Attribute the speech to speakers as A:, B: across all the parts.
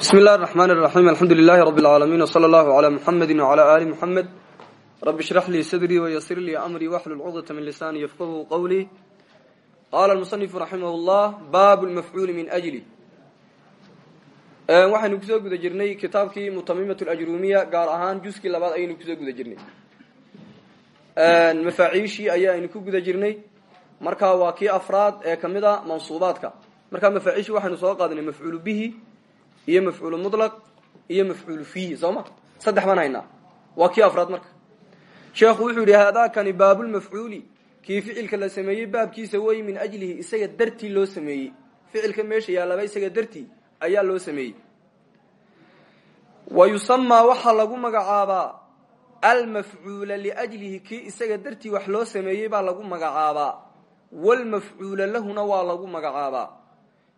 A: bismi اllahi الرحmn الرaحيم alxamdu لilaahi رb العaalamiin وslى اllah عlى mxamedi وعlى ali mxamed rabi shrax lii sadrii وysir lii amrii wxlul cqdة min lisaani yfqhu qwlii qala اlmuصنifu raximah اllah bab اlmafcuuli min أjli waxaynu kusoo guda jirnay kitaabkii mutamimat اlajrumiya gaar ahaan juskii labaad ayaynu kusoo guda jirnay mafaaciishii ayaaynu ku guda jirnay marka waa kii afraad ee kamid a mansuubaadka marka mafaaciishii waxaynu soo qaadanay mafcuul bihi iyo mafcuul mulaq iyo mafcuul fiihi soo ma? Saddex baan haynaa. Waa kii afraad marka. Sheekhu wuxuu yidhi haadaakani baabulmafcuuli kii ficilka la sameeyey baabkiisa wey min ajlihi isaga dartii loo sameeyey. Ficilka meesha yaallaba isaga dartii ayaa loo sameeyey. Wa yusamaa waxaa lagu magacaabaa almafcuula liajlihi kii isaga dartii wax loo sameeyey baa lagu magacaabaa. Walmafcuula lahuna waa lagu magacaabaa.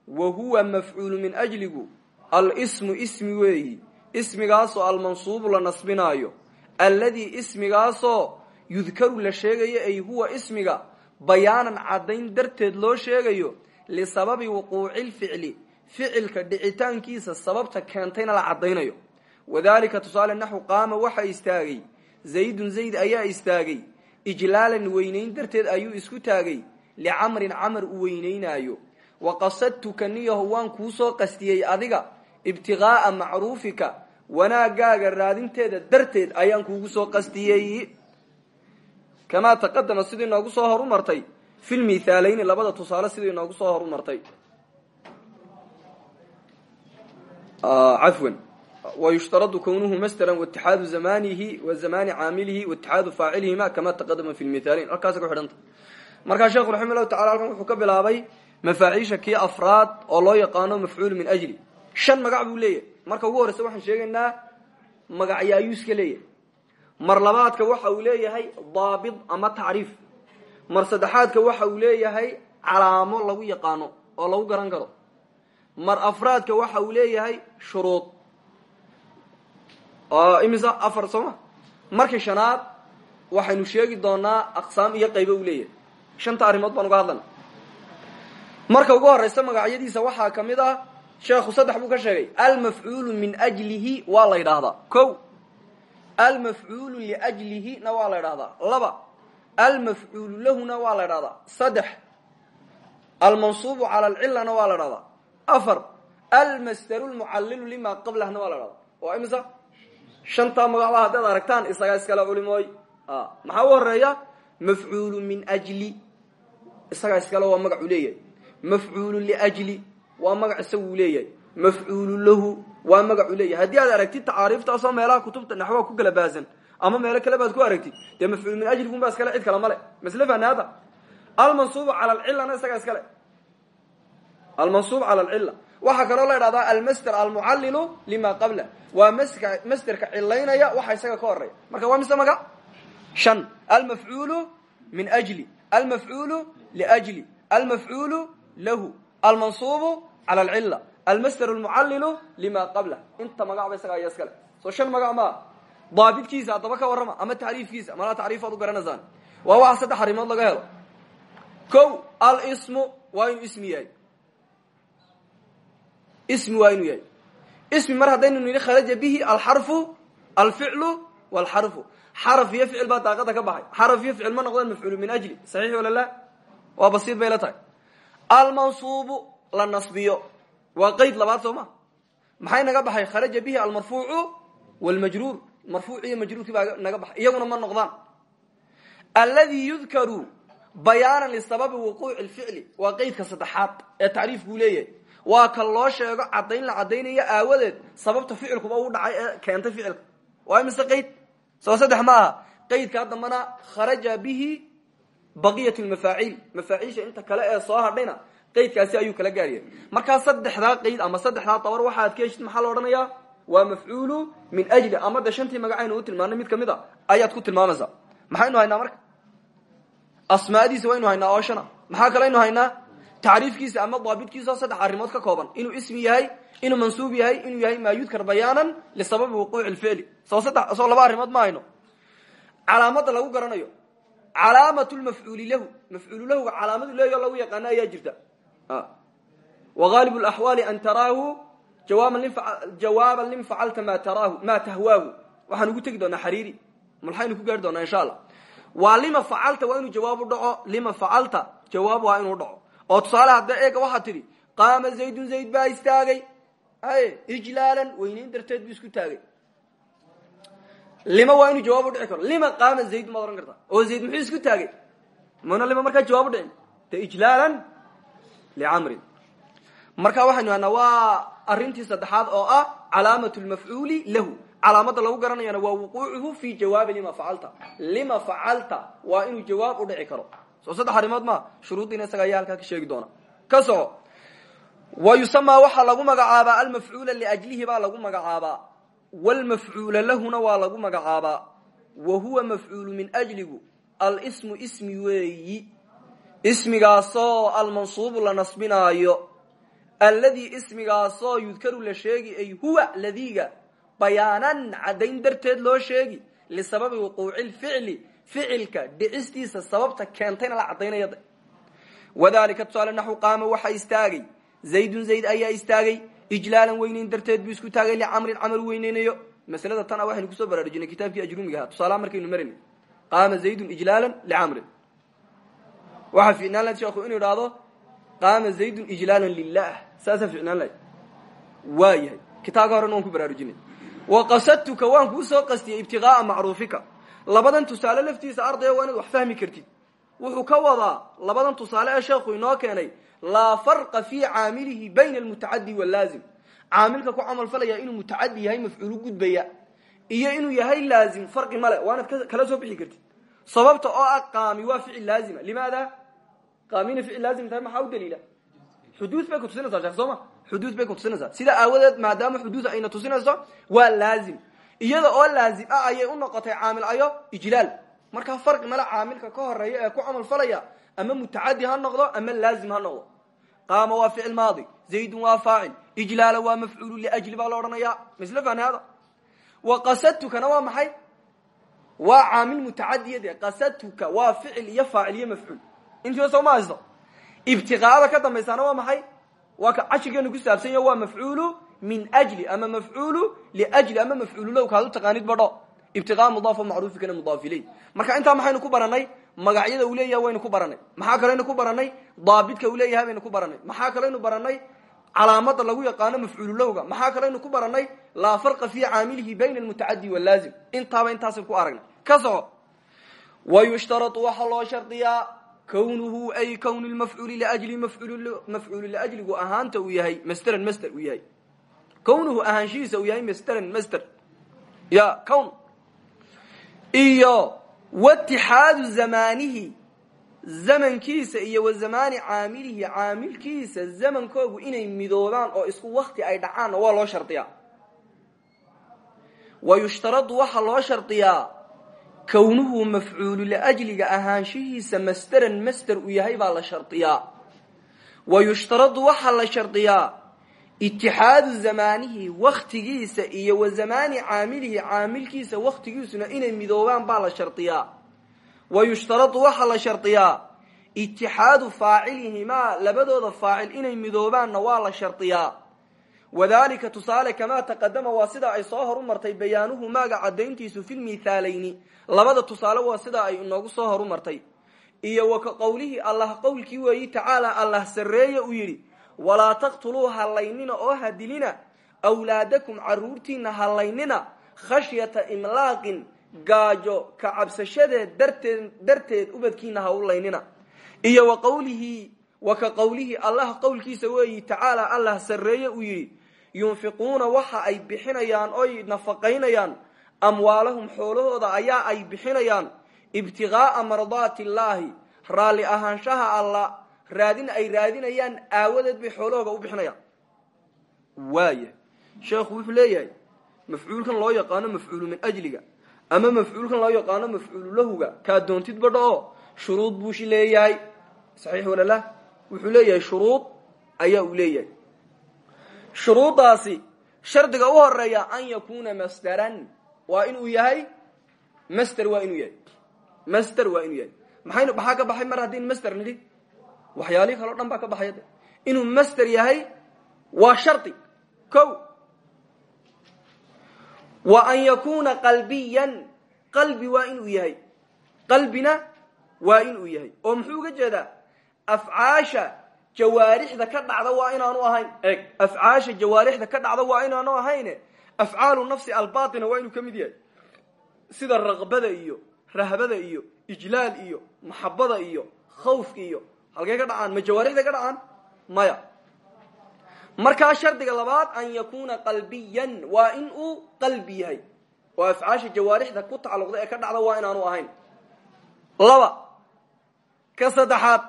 A: Wa huwa mafcuulu min ajligu alsmu ismi weeyi. Ismigaasoo almansuubu la nasbinaayo. Alladii ismigaasoo yudkaru la sheegayo ay huwa ismiga bayaanan caddayn darteed loo sheegayo lisababi wuquuci lficli ficilka dhicitaankiisa sababta keentayna la caddaynayo. Wadalika tusaale naxu qaama waxa istaagay zaydun zayd ayaa istaagay ijlaalan weynayn darteed ayuu isku taagay licamrin camar u weynaynaayo. Wa qasadtuka niyaho waan kuu soo qastiyey adiga ibtiqaa'a macruufika wanaagaaga raadinteeda darteed ayaan kuugu soo qastiyey. Kamaa taqadama sidii noogu soo horumartay fi lmithaalayni labada tusaale sidii noogu soo horumartay cafwan. Wayushtaradu kownuhu masderan waitixaadu zamanihi wa zamani caamilihi waitixaadu faacilihima kama taqadama fi lmithaalayn halkaas ku sheekhu raxima llahu wuxuu ka bilaabay mafaaciisha kii afraad oo loo yaqaano mafcuul min ajli shan magac buu leeyahay. Marka ugu horreysa waxaan sheegaynaa magacyo ayuu iska leeyahay. Mar labaadka waxa uu leeyahay daabit ama tacriif. Mar saddexaadka waxa uu leeyahay calaamo lagu yaqaano oo lagu garan karo. Mar afraadka waxa uu leeyahay shuruud. Imisa afar sooma markii shanaad waxaynu sheegi doonaa aqsaam iyo qaybo uu leeyahay. Shanta arrimood baan uga hadlana. Marka ugu horeysa magacyadiisa waxaa ka mid ah sheekhu saddex buu ka sheegay almafcuulu min ajlihi waa la ydhaahdaa ko almafcuulu liajlihi na waa la ydhahdaa laba almafcuulu lahuna waa la ydhahdaa saddex almansuubu cala alcilana waa la dhahdaa afar almasdaru lmucallilu lima qablahna waa la dhahdaa waa imisa? Shantaa magacba haddaad aragtaan isagaa iskale culimooy maxaa u horreeya mafcuulu min ajli isagaa iskale waa magacu leeyahay. Mafcuulu waa magac isaguu leeyahay. Mafcuulu lahu. Waa magacu leeyahay. Haddii aad aragtid tacaariiftaasoo meelaha kutubta naxwaha ku kala baasan ama meelo kale baad ku aragtid dee mafcuul min ajlikum baa iskale cid kale male masle fanaada. Almansuubu cala alcilana isagaa iskale. Almansuub cala alcila waxaa kaloo la idhahdaa almasder almucallilu lima qabla. Waa mska masderka cilaynaya waxa isaga ka horeya marka waa mise magac? Shan. Almafcuulu min ajli. Almafcuulu liajli almafcuulu lahu. Almansuubu cala alcila almasder almucallilu lima qabla. Inta magacba isaga aya iskale soo shan magac maa daabitkiisa haddaba ka warrama ama tacriifkiisa malaa tacriifaad u garanaysaan waa waxa saddex arrimood laga helo. Ko alsmu waa inuu ismi yahay. Ismi waa inuu yahay. Ismi mar haddaynu nidhi kharaja bihi alxarfu alficlu walxarfu xaraf iyo ficil baa daaqada ka baxay. Xaraf iyo ficil ma noqdeen mafcuulu min ajli. Saxiix wala la waa basiid bay la tahay. Almansuubu la nasbiyo waa qeyd labaad soo ma? Maxay naga baxay? Kharaja bihi almarfuucu wlmajruur marfuuc iyo majruurkii baa naga baxay. Iyaguna ma noqdaan. Alladii yudkaru bayaanan lisababi wuquuci lficli waa qeydka saddexaad ee tacriifkuu leeyahay. Waa ka loo sheego caddayn la caddaynayo aawadeed sababta ficilkuba u dhacay ee keentay ficilka. Waa mise qeyd soo saddex ma aha. Qeydkaa dambana kharaja bihi baqiyat lmafaaciil mafaaciisha inta kale ee soo hadhayna qeydkaasi ayuu kala gaaryahay markaa saddexdaa qeyd ama saddexdaa dabar waxaad ka heshid maxaa la waa mafcuulu min ajli ama de shantii u tilmaanay mid ka mid a ayaad ku tilmaamaysaa maxaynu haynaa marka? Asmaadiisa waynu haynaa oo shana maxaa kaleynu haynaa? Tacriifkiisa ama daabitkiisa saddex arrimood ka kooban. Inuu ismi yahay inuu mansuub yahay inuu yahay maa yudkar bayaanan lisababi wuquuci lficli soo saddex soo laba arrimood ma hayno. Calaamada lagu garanayo. Calaamatu lmafcuuli lahu. Mafcuulu lahuga calaamadu leeyo lagu yaqaano ayaa jirta wagaalib laxwaali an taraahu jawaaban lim facalta ma tahwaahu waxaan ugu tegi doonaa xariiri malxaynu ku gaari doonaa insha allah waa lima facalta waa inuu jawaab u dhaco lima facalta jawaab waa inuu dhaco oo tusaale hadda eega waxaad tidhi qaama zaydun zayd baa istaagay ijlaalan lima waa jawaab u dhici karo lima qaama zayd maad ohan kartaa oo zayd muxuu isku taagay mana lima markaa jawaab u dhicin de ijlaalan licamrin marka waxaynu hahnaa waa arrintii saddexaad oo ah calaamat lmafcuuli lahu calaamada lagu garanayana waa wuquucuhu fi jawaabi lima facalta lima facalta waa inuu jawaab u dhici karo soo saddex arrimood ma shuruuddiina isaga ayaa halkaa ka sheegi doona ka soco wa yusamaa waxaa lagu magacaabaa almafcuula liajlihi baa lagu magacaabaa wlmafcuula lahuna waa lagu magacaabaa wa huwa mafcuulu min ajligu alsmu ismi weeyi ismigaasoo almansuubu la nasbinaayo alladii ismigaasoo yudkaru la sheegi ay huwa ladiga bayaanan caddayn darteed loo sheegi lisababi wuquuci lficli ficilka dhicistiisa sababta keentayna la caddaynaya. Wadalika tusaale naxu qaama waxaa istaagay zaydun zayd ayaa istaagay ijlaalan weynayn darteed buu isku taagay licamrin camal weyneynayo maslada tan a waxaynu ku soo baraarujinay kitaabkii ajrumiga ahaa tusaalaha markaynu marinay qaama zaydun ijlaalan licamrin waxaa ficnaan lahayd sheekhu inuu idhaahdo qaama zaydun ijlaalan lilah saasaa ficnaan lahayd waa yahay. Kitaabka horena waan ku baraarujinay. Waqasadtuka waan kuu soo qastiyey ibtiqaaa macruufika. Labadan tusaale laftiisa ardaya waa inaad wax fahmi kartid. Wuxuu ka wadaa labadan tusaale ee sheekhu inoo keenay laa farqa fii caamilihi bayna almutacadi walaazim caamilka ku camal falaya inuu mutacadi yahay mafcuulu gudbaya iyo inuu yahay laazim farqi male waanaad kala soo bixi kartid. Sababta oo ah waa ficil laazima. Limaada qaamina ficil laazim tahay maxaa u daliila xuduud bay kutusinaysaa sheekh soo ma xuduud bay kutusinaysaa sida aawadeed maadaama xuduud ayna tusinayso waa laazim iyada oo laazim ah ayay u noqotay caamil ayo ijlaal markaa farqi male caamilka ka horreeya ee ku camal falaya ama mutacadi ha noqdo ama laazim ha noqdo qaama waa ficil maadi zaydun waa faacil ijlaala waa mafcuulu liajli baa la odhanaya misle fahni hada wa qasadtukana waa maxay waa caamil mutacadiyade qasadtuka waa ficil iyo faacil iyo mafcuul intiiba soo ma haysto ibtiqaada ka dambaysaana waa maxay? Waa ka cashirkeenu ku saabsan yaho waa mafcuulu min ajli ama mafcuulu liajli ama mafcuulu low kaad u taqaanid badho. Ibtiqaa mudaafo macruufi kana mudaaf iley marka intaa maxaynu ku baranay magacyada uu leeyahay waynu ku baranay maxaa kaleynu ku baranay daabidka uu leeyahay baynu ku baranay maxaa kaleynu baranay calaamada lagu yaqaano mafcuulu lowga. Maxaa kaleynu ku baranay laa farqa fi caamilihi bayna almutacadi walaazim intaaba intaasan ku aragnay ka soco. Wa yushtarau waxaa loo shardiyaa kownuhu ay kwn mafcuuli ljli mafcuulu liajligu ahaanta uu yahay mastran master uu yahay kownuhu ahaanshihiisa uu yahay mastran master ya cown iyo watixaadu zamaanihi zamankiisa iyo wa zamaani caamilihi caamilkiisa zamankoogu inay midoobaan oo isku wakti ay dhacaanna waa loo shardiyaa wa yushtaradu waxaa loo shardiyaa kownuhu mafcuulu liajliga ahaanshihiisa masteran master uu yahay baa la shardiyaa wa yushtaradu waxaa la shardiyaa itixaadu zamaanihi waktigiisa iyo wa zamaani caamilihi caamilkiisa waktigiisuna inay midoobaan baa la shardiyaa wa yushtaradu waxaa la shardiyaa itixaadu faacilihimaa labadooda faacil inay midoobaanna waa la shardiyaa wadalika tusaale kamaa taqadama waa sida ay soo horu martay bayaanuhu maaga cadayntiisu fi lmithaalayni labada tusaale waa sida ay inoogu soo horu martay. Iyo wa ka qowlihii allah qowlkii weeyi tacaala allah sarreeye uu yidhi walaa taqtuluu hallaynina oo hadilina awlaadakum caruurtiina hallaynina khashyata imlaaqin gaajo ka cabsashadeed darteed darteed ubadkiina ha u laynina. Iyo wa qowlihii wa ka qowlihii allah qowlkiisa weeyi tacaala allah sarreeye uu yidhi yunfiquuna waxa ay bixinayaan oy nafaqaynayaan amwaalahum xoolahooda ayaa ay bixinayaan ibtigaaa mardaati illaahi raalli ahaanshaha alla raadin ay raadinayaan aawadeed bay xoolahooga u bixinayaan. Waaya sheekhu wuxuu leeyahay mafcuulkan loo yaqaano mafcuulu min ajliga ama mafcuulkan loo yaqaano mafcuulu lahuga kaa doontid badha oo shuruud buushi leeyahay. Saxiix walalah wuxuu leeyahay shuruud ayaa uu leeyahay shuruuddaasi shardiga u horreeya an yakuna masdaran. Waa inuu yahay? Master waa inuu yahay. Master waa inuu yahay. Maxaynu maxaa ka baxay mar haddaynu master nidhi? Waxyaalihii kaleo dhan ka baxaya inuu master yahay waa shardi. Ko wa an yakuna qalbiyan. Qalbi waa inuu yahay. Qalbina waa inuu yahay. Oo muxuu uga jeedaa? Afcaasha jawaarixda ka dhacda waa inaanu ahayn. Eg. Afcaasha jawaarixda ka dhacda waa inaanu ahayne. Afcaalu nafsi albatina waa inuu ka mid yahay. Sida raqbada iyo rahbada iyo ijlaal iyo maxabada iyo khawfka iyo halkay ka dhacaan? Ma jawaarixda ka dhacaan? Maya. Markaa shardiga labaad an yakuna qalbiyan waa in uu qalbi yahay. Oo afcaasha jawaarixda ku tacalluqda ee ka dhacda waa inaanu ahayn. Laba. Ka saddexaad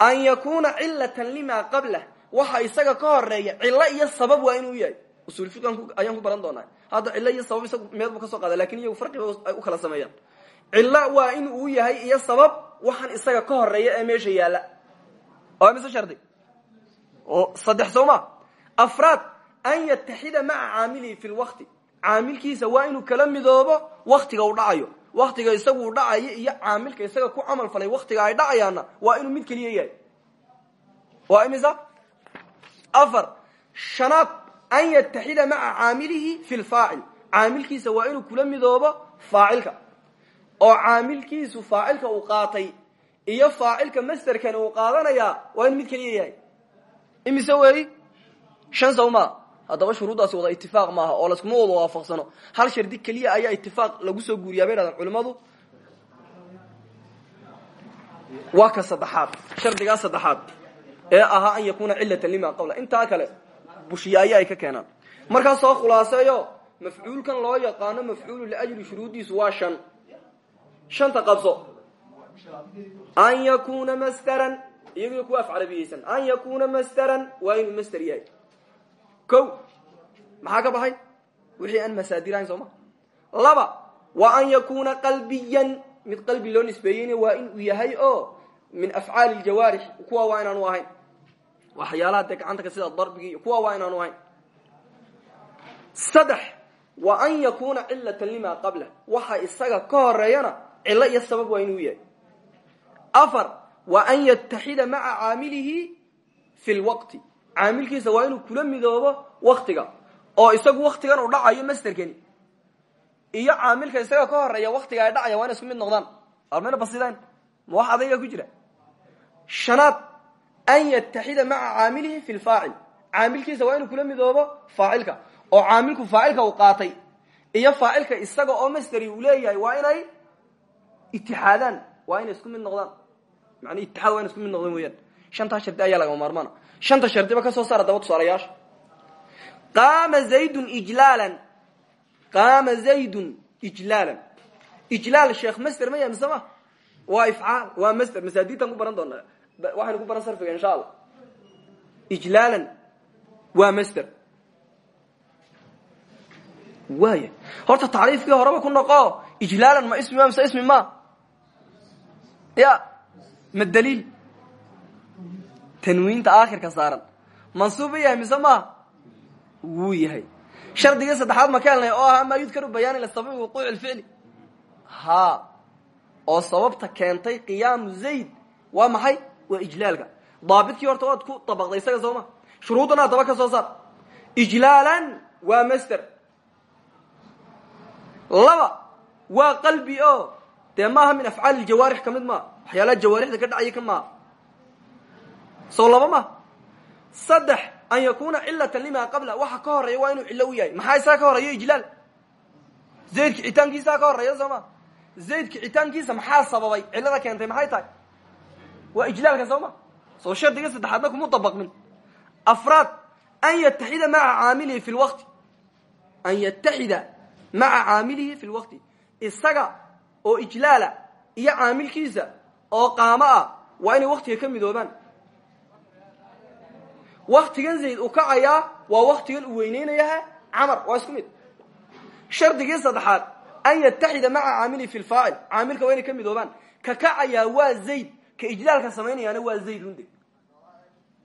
A: an yakuna cilatan lima qablah. Waxa isaga ka horreeya cilo iyo sabab waa inuu yahay. Usul ayaan ku baran doonaa. Hadda cilo iyo sabab isagu buu ka soo qaada laakiin iyagu farqiba ay u kala sameeyaan. Cilo waa in uu yahay iyo sabab waxaan isaga ka horreeya ee meesha yaalla. Oo mise shardi? Saddex soo ma? Afraad an yataxida maca caamilihi fi lwaqti caamilkiisa waa inuu kala midoobo waktiga uu dhacayo waktiga isagu uu dhacayo iyo caamilka isaga ku camal falay waktiga ay dhacayaanna waa inuu mid keliya yahay. Waa imisa afar shanaad an yataxida maca caamilihi fi lfaacil caamilkiisa waa inuu kula midoobo faacilka. Oo caamilkiisu faacilka uu qaatay iyo faacilka masterkani uu qaadanayaa waa inuu mid keliya yahay. Imise weeyi shan saw maa haddaba shuruuddaasi wada itifaaq maaha oo laskuma wada waafaqsano. Hal shardi keliya ayaa itifaaq lagu soo guuriyaa bay dhahdaan culimmadu? Waa ka saddexaad. Shardigaa saddexaad. Ee ahaa an yakuna cilatan lima qabla. Intaa kale bushiyaaye ay ka keenaan. Markaa soo khulaaseeyo mafcuulkan loo yaqaano mafcuulu liajli shuruuddiisu waa shan. Shanta qabso. An yakuna masdaran iyaguna kuwa af carabiyeysan an yakuna masdaran waa inuu masder yahay ko maxaa ka baxay? Wixii aan masaadirahayn soo ma? Laba wa an yakuna qalbiyan mid qalbi loo nisbeeyeyna waa inuu yahay oo min afcaali ljawaarix kuwa waa inaanu ahayn. Waxyaalaha dee gacanta ka sida darbigi kuwa waa inaanu ahayn. Saddex wa an yakuna cilatan lima qabla waxa isaga ka horeeyana cilo iyo sabab waa inuu yahay. Afar wa an yataxida maca caamilihi fi lwaqti caamilkiisa waa inuu kula midoobo waktiga oo isagu waktigan uu dhacayo masterkani iyo caamilka isaga ka horreeya waktiga ay dhacaya waa ina isku mid noqdaan. Almayna basidayn ma wax adayga ku jira? Shanaad an yataxida maca caamilihi fi lfaacil caamilkiisa waa inuu kula midoobo faacilka oo caamilku faacilka uu qaatay. Iyo faacilka isaga oo masteri uu leeyahay waa inay itixaadaan waa inay isku mid noqdaan. Mani itixaad waa inay isku mid noqdaan weyaan shantaa shardi ayaa lagama maarmaana shanta shardiba ka soo saara daba tusaalayaasha qaama zaydun ijlaalan. Qaama zaydun ijlaalan. Ijlaal sheekh master ma yahay mise ma waa ifcaal waa master masaadiidtaan ku baran doonaa. Waxaynu ku baran sarfiga insha allah ijlaalan waa master waaya horta tacriifkii horeba ku noqo ijlaalan ma ismi ma mise ismi ma. Ya ma daliil tanwiinta aakhirka saaran. Mansuuba yahay mise maaha wuu yahay. Shardigii saddexaad ma ka helnay oo ahaa maa yudkaru bayaani lisababi wuquuci lficli ha oo sababta keentay qiyaamu zayd waa maxay? Waa ijlaalka. Daabidkii horta waad ku dabaqday isaga soo ma. Shuruuddana adaba ka soo saar. Ijlaalan waa master. Laba waa qalbi o dee maaha min afcaali ljawaarix ka mid maa waxyaalaha jawaarixda ka dhacaya ka soo laba ma. Saddex an yakuna cilatan lima qabla. Waxa ka horreeya waa inuu cillo u yahay. Maxaa isaa ka horeeyo ijlaal? Zayd kicitaankiisaa ka horreeya soo ma? Zayd kicitaankiisa maxaa sababay? Cillada keentay maxay tahay? Waa ijlaalka soo ma? Soo shardiga saddexaadna kuma dabaqmin. Afraad an yataxida maca caamilihi fi lwaqti an yataxida maca caamilihi fi lwaqti isaga oo ijlaala iyo caamilkiisa oo qaamo ah waa inay waktiga ka midoobaan waktigan zayd uu kacayaa waa waktigan uu weyneynayaha camar waa isku mid. Shardigii saddexaad an yataxida maca caamilihi fi lfaacil caamilka waa inay ka midoobaan. Ka kacayaa waa zayd. Ka ijlaalka samaynayaana waa zayd runde.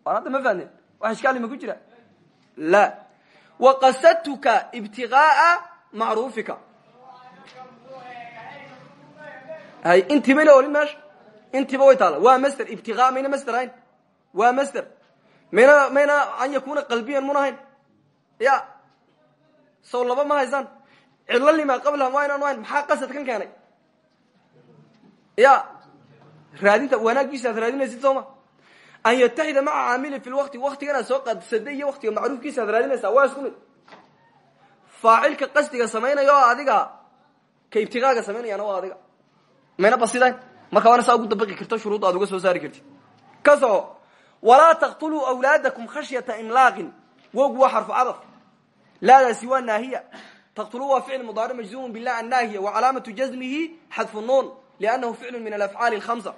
A: Waan hadda ma fahneen wax ishkaali ma ku jira? La. Waqasadtuka ibtigaaa macruufika. Hay intiba ila olin meesha intiba way taala waa master ibtigaa mayna master hayn waa master mayna mayna an yakuna qalbiyan hayn. Ya sow laba ma haysaan cidlo lima qablaha waa inaanu hayn. Maxaa qasad kan keenay? Ya raadinta wanaagiisa aad raadinaysid sooma an yataxida maca caamili fi lwaqti waktigan aad soo qadsaday iyo waktiga macruufkiisa aad raadinaysaa waa isku mid. Faacilka qasdiga samaynaya oo adiga ka ibtiqaaga samaynayana waa adiga. Mayna basidayn marka waana saa ugu dabaqi karto uga soo saari kartid. Ka walaa taqtuluu awlaadakum khashyata imlaaqin. Wowgu waa xarfu cadaf laadaasi waa naahiya. Taqtuluu waa ficil mudaaric majzumun bilah annaahiya wa calaamatu jazmihi xadfu nuun liannahu ficlu min alafcaali alhamsa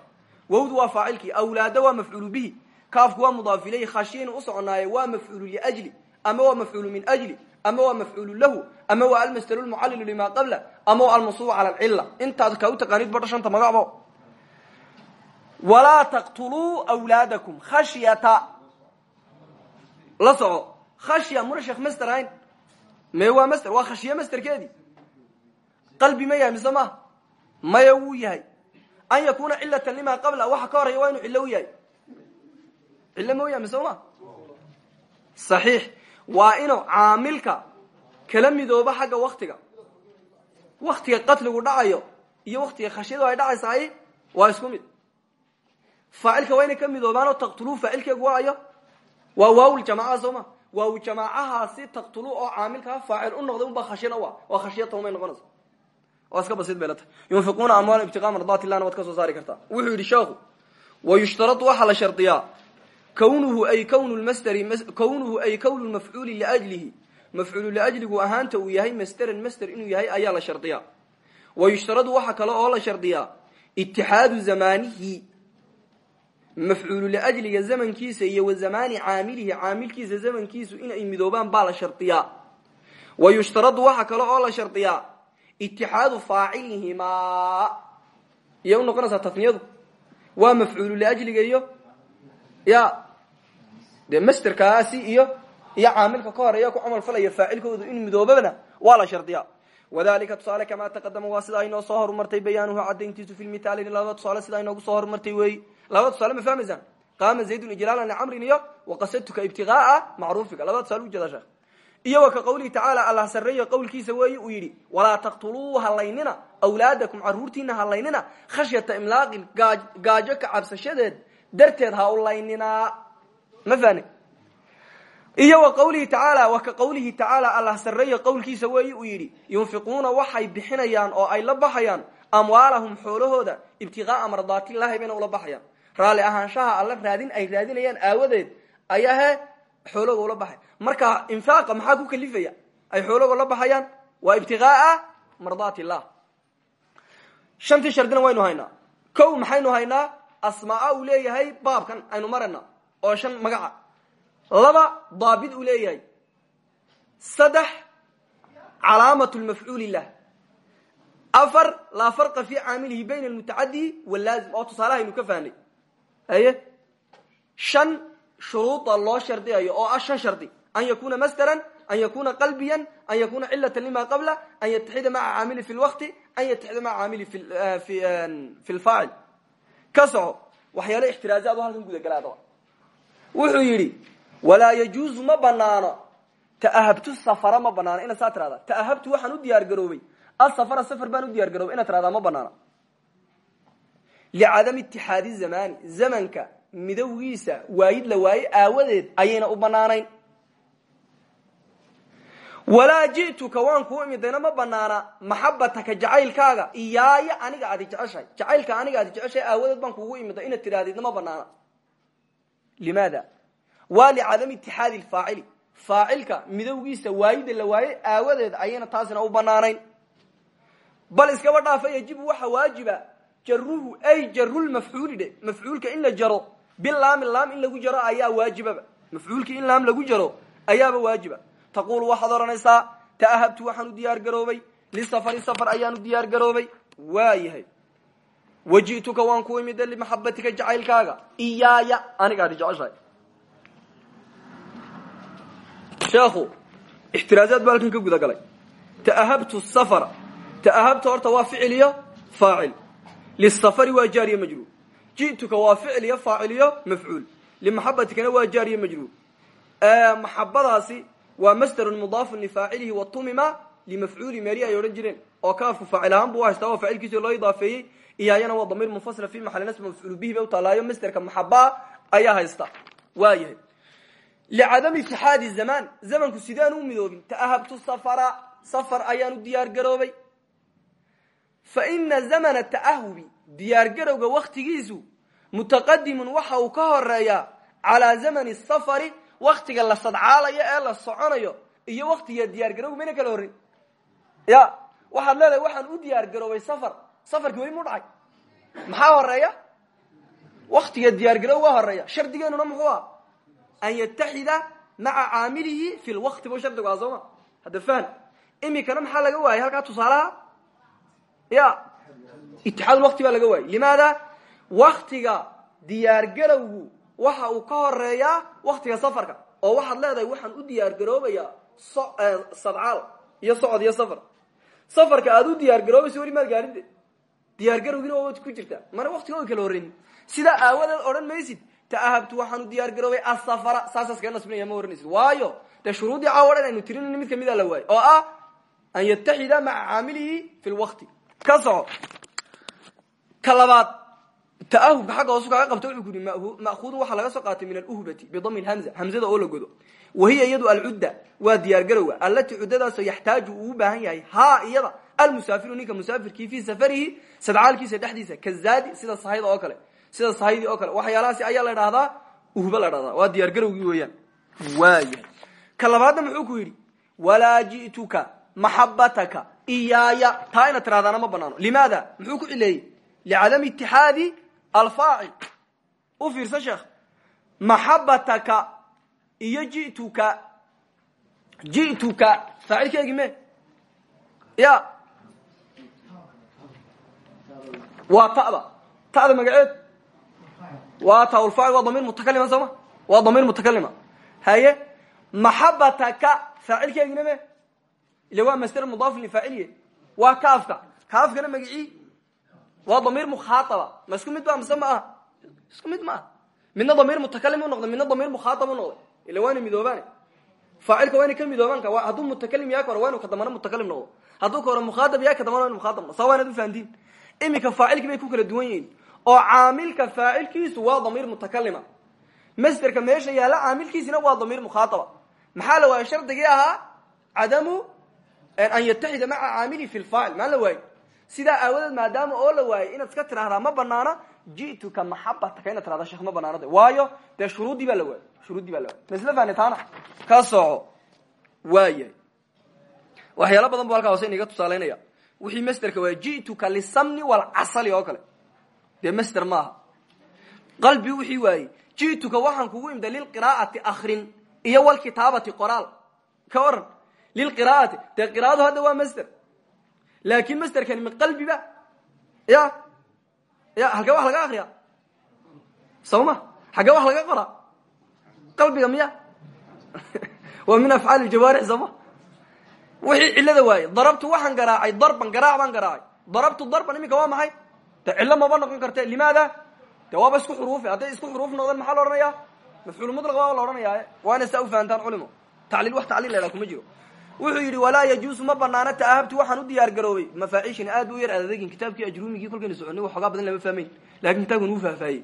A: wowdu waa faacilkii. Awlaada waa mafcuulu bihi. Kaafku waa mudaaf ilayhi khashiyaynu u soconaaye waa mafcuulu liajli ama waa mafcuulu min ajli ama waa mafcuulu lahu ama waa almasdaru lmucallilu lima qabla ama waa almansuubu cala alcila intaad ka u taqaanid badha shanta magacbo walaa taqtuluu wlaadakum khashyata la soco khashya muna sheekh master hayn me waa master waa khashye masterkeedii qalbi ma yahay mise maha maya wuu yahay an yakuna cilatan lima qabla waxa ka horaya waa inuu cillo u yahay cillo ma yahay mise ma saxiix waa inuu caamilka kala midoobo xagga waktiga waktiga qatligu dhacayo iyo waktiga khashyadu ay dhacaysahay waa isku mid faacilka waa inay ka midoobaanoo taqtuluu faacilkeegu waayo. Waa waawul jamaca soo ma? Waaw jamaacahaasi taqtulu oo caamilkaa faacil u noqday unbaa khashyana u ah. Waa khashyata umay noqonaysa waa iska basid bay la tahay. Yunfiquuna amwaala ibtiqaa mardaat illahna waad ka saari kartaa. Wuxuu yidhi sheekhu wayushtaradu waxaa la shardiyaa. Kawnuhu ay kwn lmasderi kawnuhu ay kown lmafcuuli liajlihi mafcuulu liajligu ahaanta uu yahay masderan masder inuu yahay ayaa la shardiyaa. Wayushtaradu waxa kale oo la shardiyaa. Itixaadu zamaanihi mafcuulu liajliga zamankiisa iyo wa zamaani caamilihi caamilkiisa zamankiisu inay midoobaan baa la shardiyaa wa yushtaradu waxa kale oo la shardiyaa itixaadu faacilihimaa iyay unoqonaysaa tasniyadu waa mafcuulu liajliga iyo ya dee masterkaasi iyo iyo caamilka ka horreeya ku camal falaya faacilkoodu in midoobabna waa la shardiyaa wadalika tusaale kamaa taqadama waa sida aynoo soo horumartay bayaanuhu cadayntiisu fi lmitaalin labada tusaale sida aynoogu soo horumartay weeyi labada tusaale ma fahmaysaan qaama zaydun ijlaalan licamrin iyo waqasadtuka ibtigaaa macruufika. Labada tusaale ujeeda sheekh. Iyo wa ka qawlihi allah sarreeyo qowlkiisa weeyi uu yidhi walaa taqtuluu halaynina awlaadakum caruurtiina halaynina khashyata imlaaqin gaajo ka cabsashadeed ha u layninaa. Ma fahni iyo wa qawlihi tacaala wa ka qawlihi tacaala allah sarreeyo qowlkiisa weeyi uu yidhi yunfiquuna waxay bixinayaan oo ay la baxayaan amwaalahum xoolahooda ibtigaaa mardaatillahi bayna ula baxayaan raalli ahaanshaha alla raadin ay raadinayaan aawadeed ayaa he xoolooga baxay. Marka infaaqa maxaa ku kalifaya? Ay xoolooga la baxayaan? Waa ibtigaaa mardaat illah. Shantii shardina waynu haynaa. Kow maxaynu haynaa? Asmaa uu leeyahay baabkan aynu marayna oo shan magaca. Laba daabit uu leeyahay. Saddex calaamat lmafcuuli afar laa farqa fi caamilihi bayna almutacadi walaazim oo tusaalehaynu ka fahnay haye shan shuruuda loo shardiyayo oo ah shan shardi. An yakuna masdaran an yakuna qalbiyan an yakuna cilata lima qabla an yataxida maca caamili fi lwaqti an yataxida maca caamili fi lfaacil ka soco waxyaalo ixtiraazaad oo halkan gudagalaada wuxuu yidhi walaa yajuuzu ma banaano ta'ahabtu safara ma banaano. Inaad saa tirahda ta'ahabtu waxaan u diyaar garoobay asafara safar baan u diyaar garoobay inaad tiradaa ma banaana licadami itixaadi zamani zamanka midowgiisa waayid la waaye aawadeed ayayna u banaanayn walaa ji'tuka waan kuu imidayna ma banaana maxabataka jacaylkaaga iyaaya aniga aad jeceshahay jacaylka aniga aad jeceshahay aawadeed baan kuugu imiday inaad tidhaahdidna ma banaana limaada waa licadami itixaadi lfaacili faacilka midowgiisa waayida la waaye aawadeed ayayna taasina u banaanayn bal iskaba dhaafa yajibu waxa waajiba jaruhu ay jarulmafcuuli dhe mafcuulka in la jaro bilaami laam in lagu jaro ayaa waajibaba mafcuulka in laam lagu jaro ayaaba waajiba. Taqulu waxaad odhanaysaa ta'ahabtu waxaan u diyaar garoobay lisafari safar ayaan u diyaar garoobay. Waji'tuka waan ku imida limaxabatika jacaylkaaga. Iyaaya aniga adi jeceshahay. Sheekhu ixtiraazaad baa halkan ka guda ta'ahabtu safara ta'ahabta horta waa ficil iyo faacil lisafari waa jaariyo majruur ji'tuka waa ficil iyo faacil iyo mafcuul limaxabatikana waa jaariyo majruur maxabadaasi waa masderun mudaafun lifaacilihi watumima limafcuuli meeli ay odhan jireen oo kaafku faacil ahaan bu haystaa oo faacilkiisi loo idaafeeyey iyaayana waa damiir munfasila fi maxali nasb mafcuul bihi ba utaalaayo masderka maxabaa ayaa haysta waa yahay licadami itixaadi zamaan zamanku sidaan u midoobin ta'ahabtu safara safar ayaan u diyaar garoobay fa ina zamana ta'ahubi diyaargarowga waktigiisu mutaqadimun waxa uu ka horeeyaa calaa zamani safari waktiga la sadcaalayo ee la soconayo iyo waktiga diyaargarowga mayna kala horrey ya waxaad leedahay waxaan u diyaar garoobay safar safarki weli mu dhacay. Maxaa horreeya waktiga diyaargarow waa horreeya shardigeenuna muxuu ah an yataxida maca caamilihi fi lwakti bu shardigu ah sooma hadda fahm imikana maxaa laga ya. Itixaad lwakti baa laga waayay. Limaada waktiga diyaargarowgu waxa uu ka horeeyaa waktiga safarka oo waxaad leedahay waxaan u diyaar garoobayaa sadcaal iyo socod iyo safar. Safarka aad u diyaar garoobayso weli maad gaarinde diyaar garowgiina waa ku jirtaa mana waktiga way kala horreynin sidaa aawadeed odhan maysid ta'ahabtu waxaan u diyaar garoobay asafara saasaas kaga nasbinaya ma ohanaysid waayo dee shuruudii caawa dhan aynu tirinayna mid kamida la waayey oo ah an yataxida maca caamilihi fi lwakti ka soco ka labaad ta'ahubka xagga hoosu kaga qabta wuxuu ku yihi ma'huudun waxaa laga soo qaatay min aluhbati bidami lhamza hamzada oo la godo. Wahiya iyadu alcudda waa diyaar garowga allatii cuddadaasoo yaxtaaju uu u baahan yahay haa iyada almusaafiru ninka musaafirkii fii safarihi sadcaalkiisa dhexdiisa kazaadi sida sahayda oo kale sida sahaydii oo kale. Waxyaalahaasi ayaa la dhahdaa uhba la dhahdaa waa diyaar garowgii weeyaan. Waaya ka labaadna muxuu ku yidhi walaa ji'tuka maxabataka iyaaya taa inaad tiraadaana ma banaano limaada muxuu ku cileeyey licadami itixaadi alfaacil u fiirsa sheekh maxabataka iyo jituka jituka faacilkeegi me ya waa ta'da ta'da magaceed waa taulfaacil waa damiir mutakalima sooma waa damiir mutakalima haye maxabataka faacilkeegina me ile waa masder mudaaf lifaaciliye waa kaafka kaafkana magicii. Waa damiir mukhaataba. Ma isku mid ba mise ma aha isku mid ma aha midna damiir mutakalim u noqday midna damiir mukhaatab u noqday. Ila waana midoobaan. Faacilka waa ina ka midoobaan ka hadduu mutakalim yahay ka hore waa inu ka dambana mutakalim noqdo. Hadduu ka hore mukhaatab yahay ka dambana waa inu mukhaatab noqdo. Saa waa inaad ufahantiin iminka faacilkii bay ku kala duwan an yataxida maca caamili fi lfaacil maa la waayey? Sidaa aawadeed maadaama oo la waayey inaad iska tirahdaa ma banaana jituka maxabataka inaad tirahda sheekh ma banaano de waayo dee shuruuddii baa la waayey shuruuddii baa la waayey. Masle fahne taana? Ka soco waayahay waxyaalo badan bu halkaa hoose inaga tusaalaynaya wixii masderka waaya jituka lisamni walcasali oo kale. Dee masder maaha. Qalbi wixii waayey jituka waxaan kugu imday lilqiraa'ati akrin iyo walkitaabati qoraal. Ka waran lilqiraa'ati dee qiraa'adu hadda waa masder laakin masderkani min qalbiba ya ya halkee wax laga akriya sawma xaggee wax laga qora qalbiga miya waa min afcaali jawaarix sooma wixii cilada waaye darabtu waxaan garaacay darban garaac baan garaacay darabtu darban iminka waa maxay de cillo maba noqon karte limaada de waaba isku xuruufe hadday isku xuruuf noqdeen maxaa la odhanaya mafcuul mutlaq waa la odhanaya waana saa ufahantaan culimo tacliil wax tacliil la kuma jiro wuxuu yidhi walaa yajuusu ma banaana ta'ahabtu waxaan u diyaar garoobay mafaaciishan aad u yar adadegin kitaabkii ajruumigii kolkaynu soconay waxoogaa badan lama fahmayn laakiin kitaabkan wuu faahfaahiyey.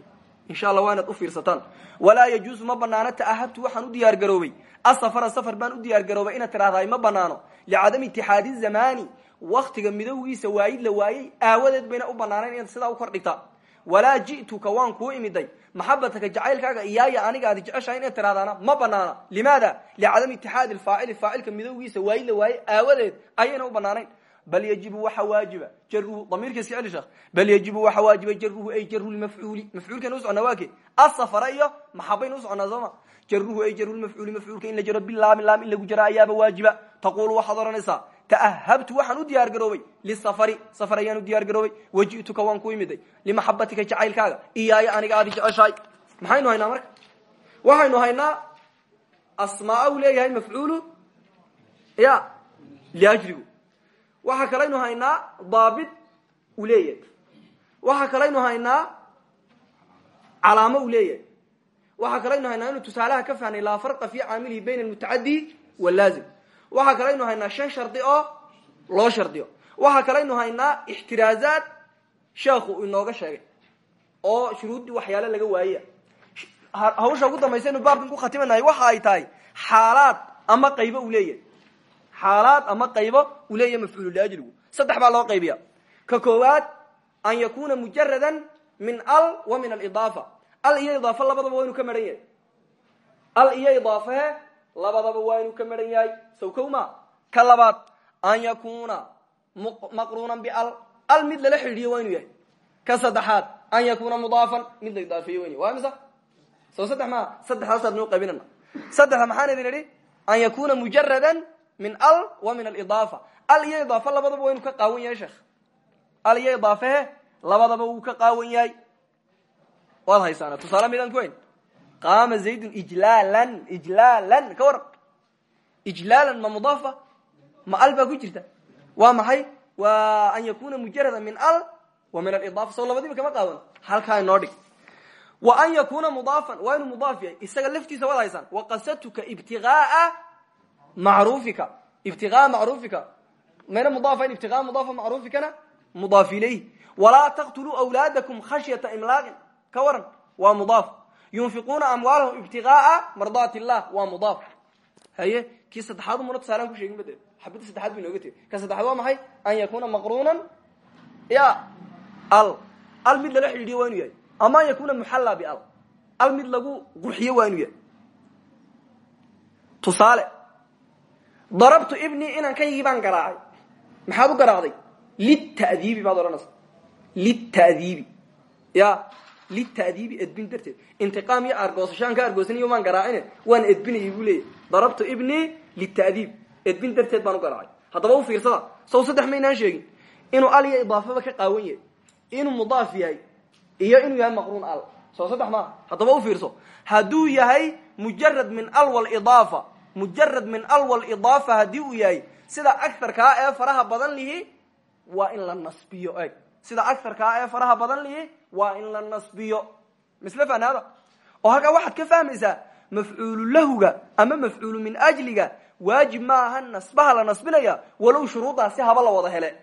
A: Insha allah waa inaad u fiirsataan. Walaa yajuusu ma banaano ta'ahabtu waxaan u diyaar garoobay asafara safar baan u diyaar garoobay inaad tidhahdaay ma banaano licadami itixaadi zamaani. Waktiga midowgiisa waayid la waayey aawadeed bayna u banaanayn inaad sidaa u kor dhigtaa walaa ji'tuka waan kuu imiday maxabataka jacaylkaaga iyaaya aniga aad jeceshahay inaad tidhahdaana ma banaana limaada licadami itixaadi lfaacili faacilka midowgiisa waayid la waayey aawadeed ayayna u banaanayn bal yajibu waxa waajiba jaruhu damiirka iska celi sheekh bal yajibu waxa waajiba jaruhu ay jaru lmafcuuli mafcuulkayna usocnaa waa ke asafara iyo maxabayna usocnaa sooma jaruhu ay jaru lmafcuuli mafcuulka in la jaro bilaami laam in lagu jaro ayaaba waajiba taqulu waxaad ta'ahabtu waxaan u diyaar garoobay lisafari safar ayaan u diyaar garoobay waji'tuka waan ku imiday limaxabatika jacaylkaaga iyaaya aniga aadi jeceshahay maxaynu haynaa marka waxaynu haynaa asmaa u leeyahay mafcuulu ya liajrigu waxaa kalaynu haynaa daabit uu leeyahay waxaa kalaynu haynaa calaamo uu leeyahay waxaa kalaynu haynaa inuu tusaalaha ka fahnay laa farqa fi caamilihi bayna almutacadi waa laazim waxaa kalaynu haynaa shan shardi oo loo shardiyo waxaa kalaynu haynaa ixtiraazaad sheekhu inooga sheegay oo shuruuddii waxyaale laga waayaya hawsha ugu dambaysa inu baabkan ku khatimanay waxa ay tahay xaalaad ama qaybo uu leeyahay. Xaalaad ama qaybo uu leeyahay mafcuulu liajligu saddex baa loo qaybiya ka koowaad an yakuna mujaradan min al wa min alidaafa al iyo idaafa labadaba waa inu ka maran yahay. Al iyo idaafahe labadaba waa inuu ka maran yahay. Sow kow ma ka labaad an yakuna maqruunan bial. Al mid lala xidhiiyo waa inuu yahay. Ka saddexaad an yakuna mudaafan. Mid la idaafeeyo waa inu waa misa sow saddex maa saddexdaasaad noo qaybinana saddexda maxaan idin idhi? An yakuna mujaradan min al wa min alidaafa al iyo idaafa labadaba waa inuu ka qaawan yahay sheekh al iyo idaafahe labadaba wuu ka qaawan yahay. Waad haysaana. Tusaale midaan ku hayn qaama zaydun ijlaalan ijlaalan ka waran ijlaalan ma mudaafa ma al baa ku jirta. Waa maxay? Waa an yakuna mujarada min al wa min alidaafa. Soo labadiiba kama qaawan halkaa inoo dhig. Wa an yakuna mudaafan waa inuu mudaaf yahay. Isaga laftiisa waad haysaan. Waqasadtuka ibtigaaa macruufika. Ibtigaaa macruufika. Mayna mudaafayn ibtigaa mudaafa macruufikana mudaaf ilayh walaa taqtuluu awlaadakum khashyata imlaaqin. Ka waran waa mudaaf yunfiquuna amwaalahum ibtigaaa mardaat illah waa mudaaf. Haye kii saddexaad muna tusaalaan ku sheegin badeed xabadda saddexaad bu inooga tegi ka saddexaad waa maxay? An yakuna maqruunan? Ya al. Al mid lala xidhiidiyo waa inu yahay. Ama an yakuna muxalla bial al. Mid lagu qurxiyo waa inu yahay. Tusaale. Darabtu ibnii inankaygii baan garaacay. Maxaad u garaacday? Litadiibi baad odhanaysa litadiibi ya litadiibi edbin darteed intiqaam iyo argoosashaan ka argoosanayo maan garaacine waan edbinayay buu leeyahy darabtu ibnii litadiib edbin darteed baan u garaacay haddaba u fiirsada sow saddex maynaan sheegin inuu al iyo idaafaba ka qaawan yahay inuu mudaaf yahay iyo inuu yahay maqruun al soo saddex maaha haddaba u fiirso hadduu yahay mujarad min al walidaafa mujarad min al walidaafa haddii uu yahay sida agarkaa ee faraha badan lihi waa in la nasbiyo eg sida agarkaa ee faraha badan lihi waa in la nasbiyo. Misle fanaada oo halkaa waxaad ka fahmaysaa mafcuulu lahuga ama mafcuulu min ajliga waajib maaha nasbaha la nasbinaya walow shuruudaasi haba la wada hele.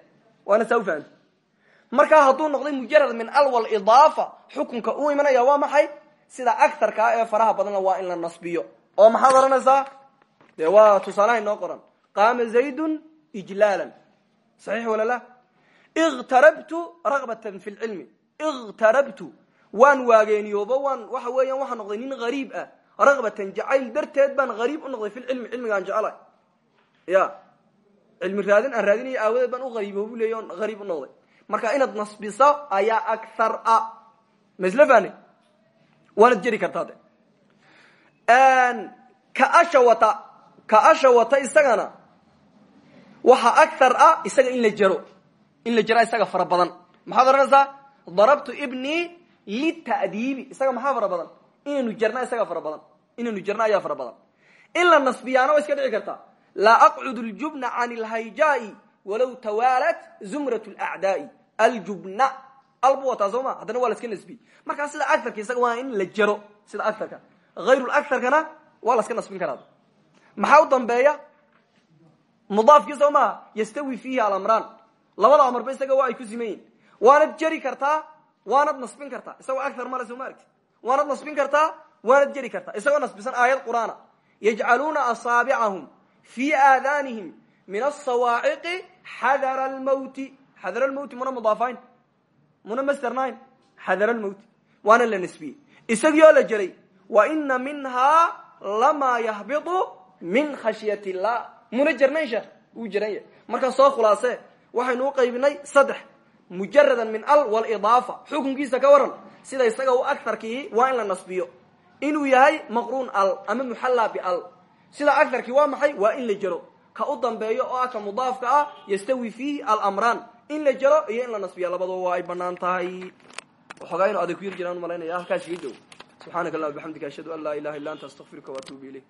A: Waana saa ufahamta markaa hadduu noqday mujarad min al walidaafa xukunka u imanaya waa maxay? Sida agarkaa ee faraha badanla waa in la nasbiyo. Oo maxaad oranaysaa? Dee waa tusaalaha inoo qoran. Qaama zaydun ijlaalan. Saxiix wala la? Iqtarabtu ragbatan iqtarabtu waan waageeniyooba waan waxa weeyaan waxaa noqday nin hariib ah ragbatan jacayl darteed baan hariib u noqday fi lcilmi cilmigaan jeclay ya cilmi raadin aan raadinayo aawadeed baan u hariibo bu leey on hariib u noqday marka inaad nasbiso ayaa akhar a ma isla fahni waanad jeri kartaa de kaasha wata kaasha wata isagana waxa akhar ah isaga in la jero in la jera isaga fara badan maxaad ohanaysaa darabtu ibnii litadiibi. Isaga maxaa fara badan? Inaynu jerna isaga fara badan. Inaynu jerna ayaa fara badan. In la nasbiyaana way iska dhici kartaa. Laa aqcudu ljubna can lhayjaai walow tawaalat zumrat lacdaai aljubna albu wataa soo ma haddana waa la iska nasbiy markaa sida agarka isaga waa in la jero sida agarka hayruagarkana waa la iska nasbin karaa. Maxaa u dambeeya? Mudaafkii soo maha yastawi fiihi alamraan. Labada amarba isaga waa ay ku siman yihiin waanad jeri kartaa waanad nasbin kartaa. Isagoo agar male soo ma aragti waanad nasbin kartaa waanad jeri kartaa. Isagoo nasbisan aayad qur'aana. Yajcaluuna asaabicahum fii aadaanihim min asawaaciqi xadara lmawti xadara lmawti muna mudaafayn. Muna masternayn. Xadara lmawti waana la nasbiyey. Isagii oo la jeray wa ina minhaa lamaa yahbitu min khashyat illah muna jernayn sheekh. Wuu soo khulaasee waxaynu u qaybinay saddex mujaradan min al walidaafa xukunkiisa ka waran sida isaga u agarkii waa in la nasbiyo. Inuu yahay maqruun al ama muxallaa bial sida agarkii waa maxay? Waa in la jero ka u dambeeyo oo ah ka mudaafka ah yastawi fiihi alamraan in la jero iyo in la nasbiya labadaba waa ay bannaan tahay. Waxoogaa inu adag ku yar jiraan u malaynaya halkaas iga joog subxaanaka allahuma bixamdika ashhadu an laa ilaha illa anta astaqfiruka waatuubu ilayk